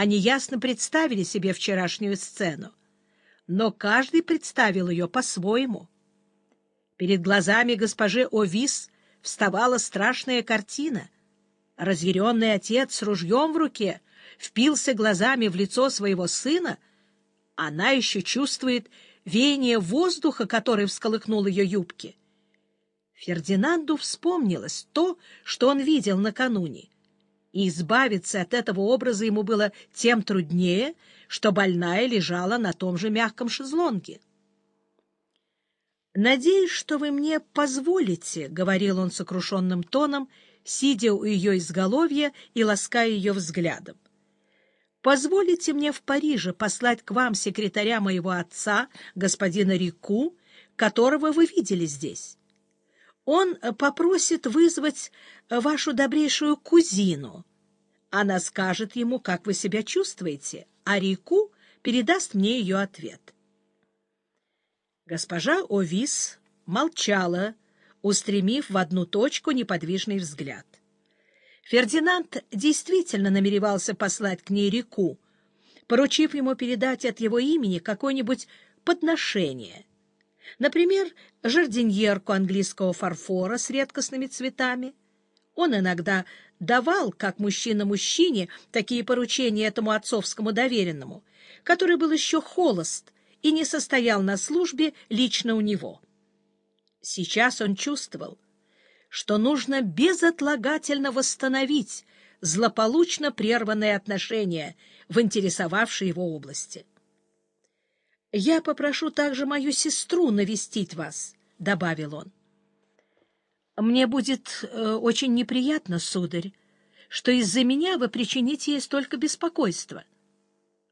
Они ясно представили себе вчерашнюю сцену, но каждый представил ее по-своему. Перед глазами госпожи Овис вставала страшная картина. Разъяренный отец с ружьем в руке впился глазами в лицо своего сына. Она еще чувствует веяние воздуха, который всколыхнул ее юбки. Фердинанду вспомнилось то, что он видел накануне, и избавиться от этого образа ему было тем труднее, что больная лежала на том же мягком шезлонге. «Надеюсь, что вы мне позволите», — говорил он сокрушенным тоном, сидя у ее изголовья и лаская ее взглядом. «Позволите мне в Париже послать к вам секретаря моего отца, господина Рику, которого вы видели здесь. Он попросит вызвать вашу добрейшую кузину. Она скажет ему, как вы себя чувствуете, а Рику передаст мне ее ответ». Госпожа Овис молчала, устремив в одну точку неподвижный взгляд. Фердинанд действительно намеревался послать к ней реку, поручив ему передать от его имени какое-нибудь подношение. Например, жардиньерку английского фарфора с редкостными цветами. Он иногда давал, как мужчина мужчине, такие поручения этому отцовскому доверенному, который был еще холост — и не состоял на службе лично у него. Сейчас он чувствовал, что нужно безотлагательно восстановить злополучно прерванные отношения в интересовавшей его области. «Я попрошу также мою сестру навестить вас», — добавил он. «Мне будет э, очень неприятно, сударь, что из-за меня вы причините ей столько беспокойства».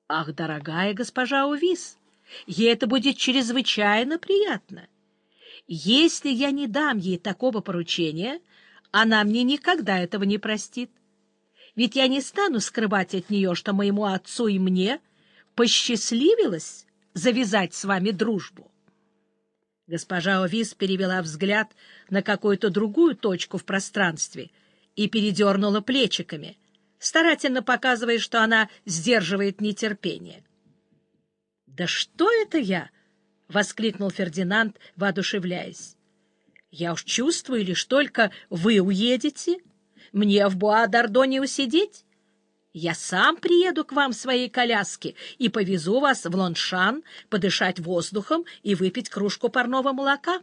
«Ах, дорогая госпожа Увис!» Ей это будет чрезвычайно приятно. Если я не дам ей такого поручения, она мне никогда этого не простит. Ведь я не стану скрывать от нее, что моему отцу и мне посчастливилось завязать с вами дружбу. Госпожа Овис перевела взгляд на какую-то другую точку в пространстве и передернула плечиками, старательно показывая, что она сдерживает нетерпение. «Да что это я?» — воскликнул Фердинанд, воодушевляясь. «Я уж чувствую, лишь только вы уедете. Мне в Буа-Дардо не усидеть. Я сам приеду к вам в своей коляске и повезу вас в Лоншан подышать воздухом и выпить кружку парного молока».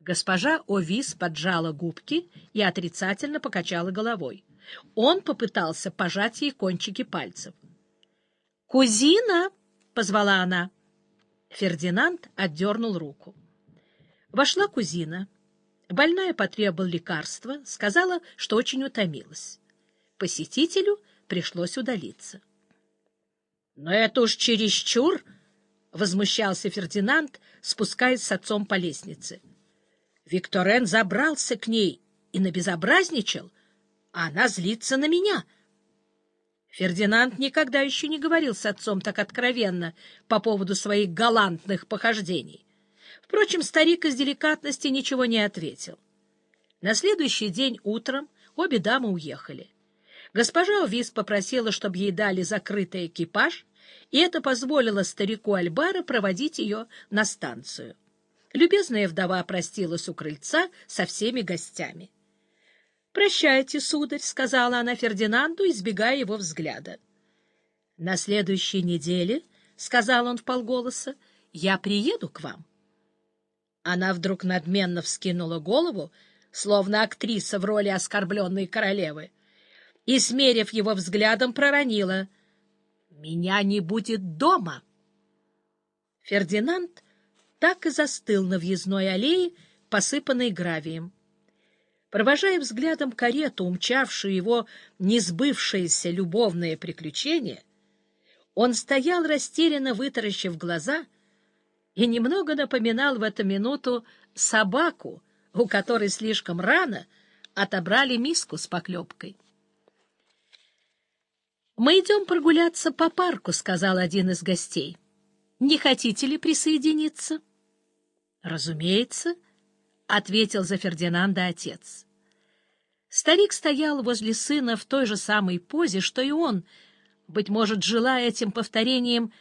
Госпожа Овис поджала губки и отрицательно покачала головой. Он попытался пожать ей кончики пальцев. «Кузина!» — позвала она. Фердинанд отдернул руку. Вошла кузина. Больная потребовала лекарства, сказала, что очень утомилась. Посетителю пришлось удалиться. — Но это уж чересчур! — возмущался Фердинанд, спускаясь с отцом по лестнице. Викторен забрался к ней и набезобразничал, а она злится на меня — Фердинанд никогда еще не говорил с отцом так откровенно по поводу своих галантных похождений. Впрочем, старик из деликатности ничего не ответил. На следующий день утром обе дамы уехали. Госпожа Увис попросила, чтобы ей дали закрытый экипаж, и это позволило старику Альбара проводить ее на станцию. Любезная вдова простилась у крыльца со всеми гостями. «Прощайте, сударь», — сказала она Фердинанду, избегая его взгляда. «На следующей неделе», — сказал он вполголоса, — «я приеду к вам». Она вдруг надменно вскинула голову, словно актриса в роли оскорбленной королевы, и, смерив его взглядом, проронила «Меня не будет дома». Фердинанд так и застыл на въездной аллее, посыпанной гравием. Провожая взглядом карету, умчавшую его несбывшееся любовное приключение, он стоял растерянно вытаращив глаза и немного напоминал в эту минуту собаку, у которой слишком рано отобрали миску с поклепкой. «Мы идем прогуляться по парку», — сказал один из гостей. «Не хотите ли присоединиться?» «Разумеется», — ответил за Фердинанда отец. Старик стоял возле сына в той же самой позе, что и он, быть может, желая этим повторением